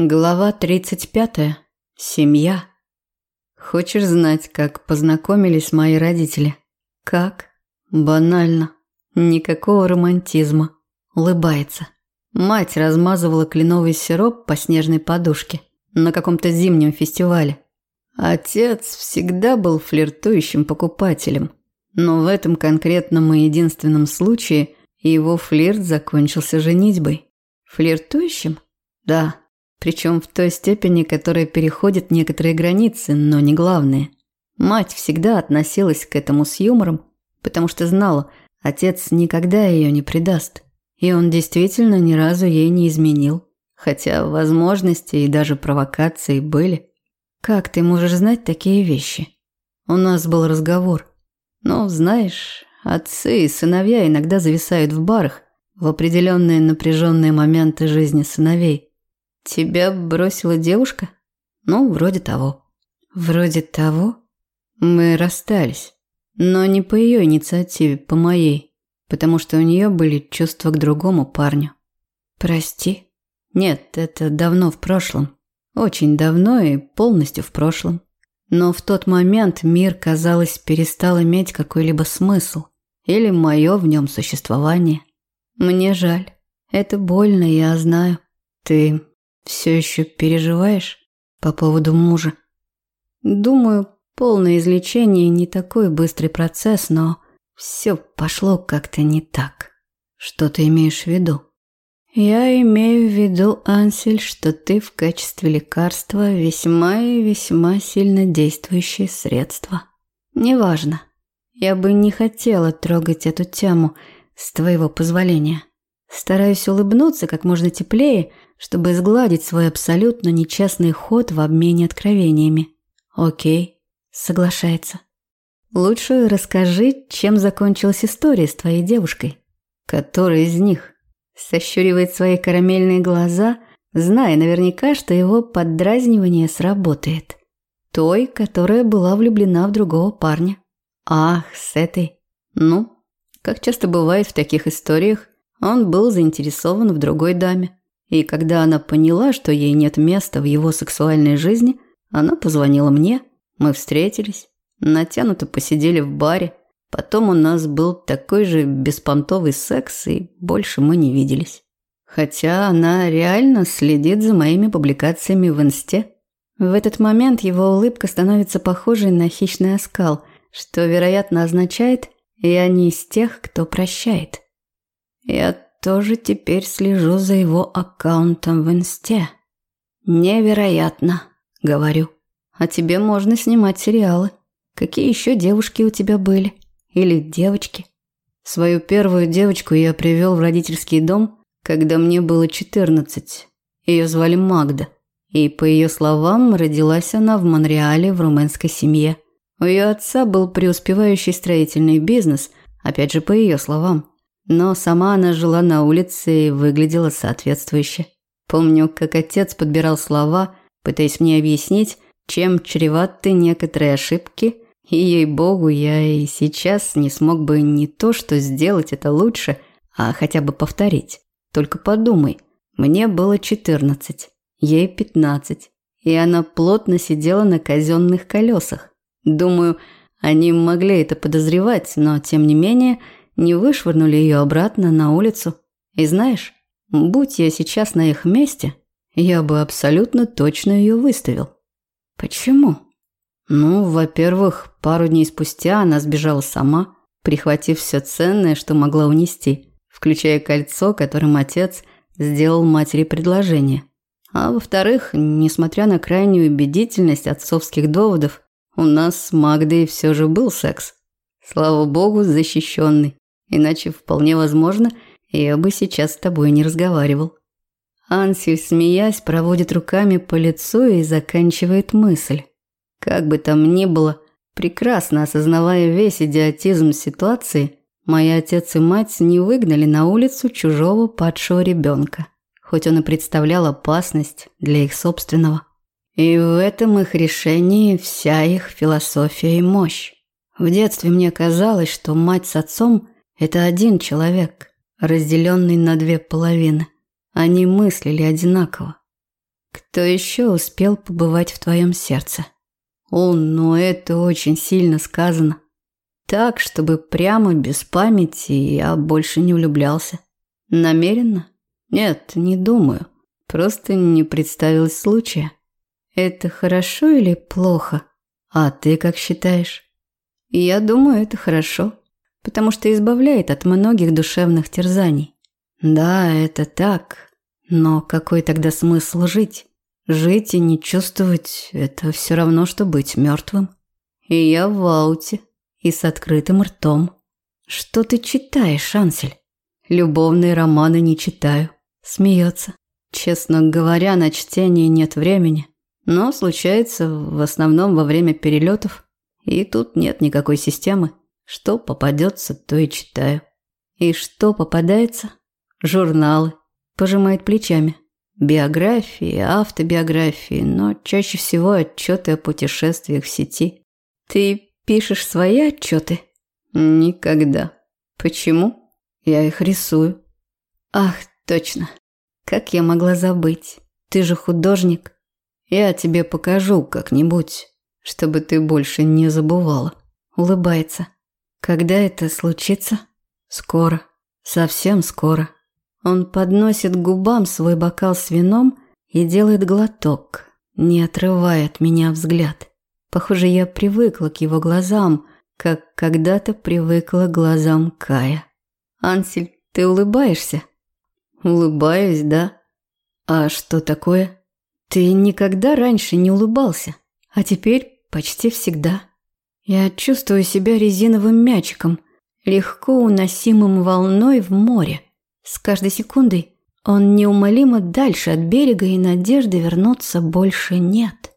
Глава 35. Семья. Хочешь знать, как познакомились мои родители? Как? Банально. Никакого романтизма. Улыбается. Мать размазывала кленовый сироп по снежной подушке на каком-то зимнем фестивале. Отец всегда был флиртующим покупателем, но в этом конкретном и единственном случае его флирт закончился женитьбой. Флиртующим? Да. Причем в той степени, которая переходит некоторые границы, но не главные. Мать всегда относилась к этому с юмором, потому что знала, отец никогда ее не предаст. И он действительно ни разу ей не изменил. Хотя возможности и даже провокации были. Как ты можешь знать такие вещи? У нас был разговор. Ну, знаешь, отцы и сыновья иногда зависают в барах в определенные напряженные моменты жизни сыновей. Тебя бросила девушка? Ну, вроде того. Вроде того? Мы расстались. Но не по ее инициативе, по моей. Потому что у нее были чувства к другому парню. Прости. Нет, это давно в прошлом. Очень давно и полностью в прошлом. Но в тот момент мир, казалось, перестал иметь какой-либо смысл. Или мое в нем существование. Мне жаль. Это больно, я знаю. Ты все еще переживаешь по поводу мужа? Думаю, полное излечение не такой быстрый процесс, но все пошло как-то не так. Что ты имеешь в виду? Я имею в виду, Ансель, что ты в качестве лекарства весьма и весьма сильно действующее средство. Неважно. Я бы не хотела трогать эту тему с твоего позволения. Стараюсь улыбнуться как можно теплее, чтобы сгладить свой абсолютно нечестный ход в обмене откровениями. Окей, соглашается. Лучше расскажи, чем закончилась история с твоей девушкой. Которая из них? Сощуривает свои карамельные глаза, зная наверняка, что его поддразнивание сработает. Той, которая была влюблена в другого парня. Ах, с этой. Ну, как часто бывает в таких историях, он был заинтересован в другой даме. И когда она поняла, что ей нет места в его сексуальной жизни, она позвонила мне, мы встретились, натянуто посидели в баре. Потом у нас был такой же беспонтовый секс, и больше мы не виделись. Хотя она реально следит за моими публикациями в инсте. В этот момент его улыбка становится похожей на хищный оскал, что, вероятно, означает «я не из тех, кто прощает». Я тоже теперь слежу за его аккаунтом в инсте. Невероятно, говорю. А тебе можно снимать сериалы. Какие еще девушки у тебя были? Или девочки? Свою первую девочку я привел в родительский дом, когда мне было 14. Ее звали Магда. И, по ее словам, родилась она в Монреале в румынской семье. У ее отца был преуспевающий строительный бизнес, опять же, по ее словам но сама она жила на улице и выглядела соответствующе. Помню, как отец подбирал слова, пытаясь мне объяснить, чем чреваты некоторые ошибки, и, ей-богу, я и сейчас не смог бы не то что сделать это лучше, а хотя бы повторить. Только подумай, мне было 14, ей 15, и она плотно сидела на казенных колесах. Думаю, они могли это подозревать, но тем не менее – не вышвырнули ее обратно на улицу. И знаешь, будь я сейчас на их месте, я бы абсолютно точно ее выставил. Почему? Ну, во-первых, пару дней спустя она сбежала сама, прихватив все ценное, что могла унести, включая кольцо, которым отец сделал матери предложение. А во-вторых, несмотря на крайнюю убедительность отцовских доводов, у нас с Магдой все же был секс. Слава богу, защищенный. Иначе вполне возможно, я бы сейчас с тобой не разговаривал. Ансель, смеясь, проводит руками по лицу и заканчивает мысль. Как бы там ни было, прекрасно осознавая весь идиотизм ситуации, мои отец и мать не выгнали на улицу чужого падшего ребенка, хоть он и представлял опасность для их собственного. И в этом их решении вся их философия и мощь. В детстве мне казалось, что мать с отцом – это один человек, разделенный на две половины. Они мыслили одинаково. Кто еще успел побывать в твоем сердце? О, но это очень сильно сказано. Так, чтобы прямо без памяти я больше не влюблялся. Намеренно? Нет, не думаю. Просто не представилось случая. Это хорошо или плохо? А ты как считаешь? Я думаю, это хорошо, потому что избавляет от многих душевных терзаний. Да, это так. Но какой тогда смысл жить? Жить и не чувствовать – это все равно, что быть мертвым. И я в ауте, и с открытым ртом. Что ты читаешь, Ансель? Любовные романы не читаю. Смеется. Честно говоря, на чтение нет времени. Но случается в основном во время перелетов. И тут нет никакой системы. Что попадется, то и читаю. И что попадается? Журналы. Пожимает плечами. Биографии, автобиографии, но чаще всего отчеты о путешествиях в сети. Ты пишешь свои отчеты? Никогда. Почему? Я их рисую. Ах, точно. Как я могла забыть? Ты же художник. Я тебе покажу как-нибудь, чтобы ты больше не забывала. Улыбается. Когда это случится? Скоро. Совсем скоро. Он подносит губам свой бокал с вином и делает глоток, не отрывая от меня взгляд. Похоже, я привыкла к его глазам, как когда-то привыкла к глазам Кая. «Ансель, ты улыбаешься?» «Улыбаюсь, да. А что такое?» «Ты никогда раньше не улыбался, а теперь почти всегда. Я чувствую себя резиновым мячиком, легко уносимым волной в море. С каждой секундой он неумолимо дальше от берега, и надежды вернуться больше нет.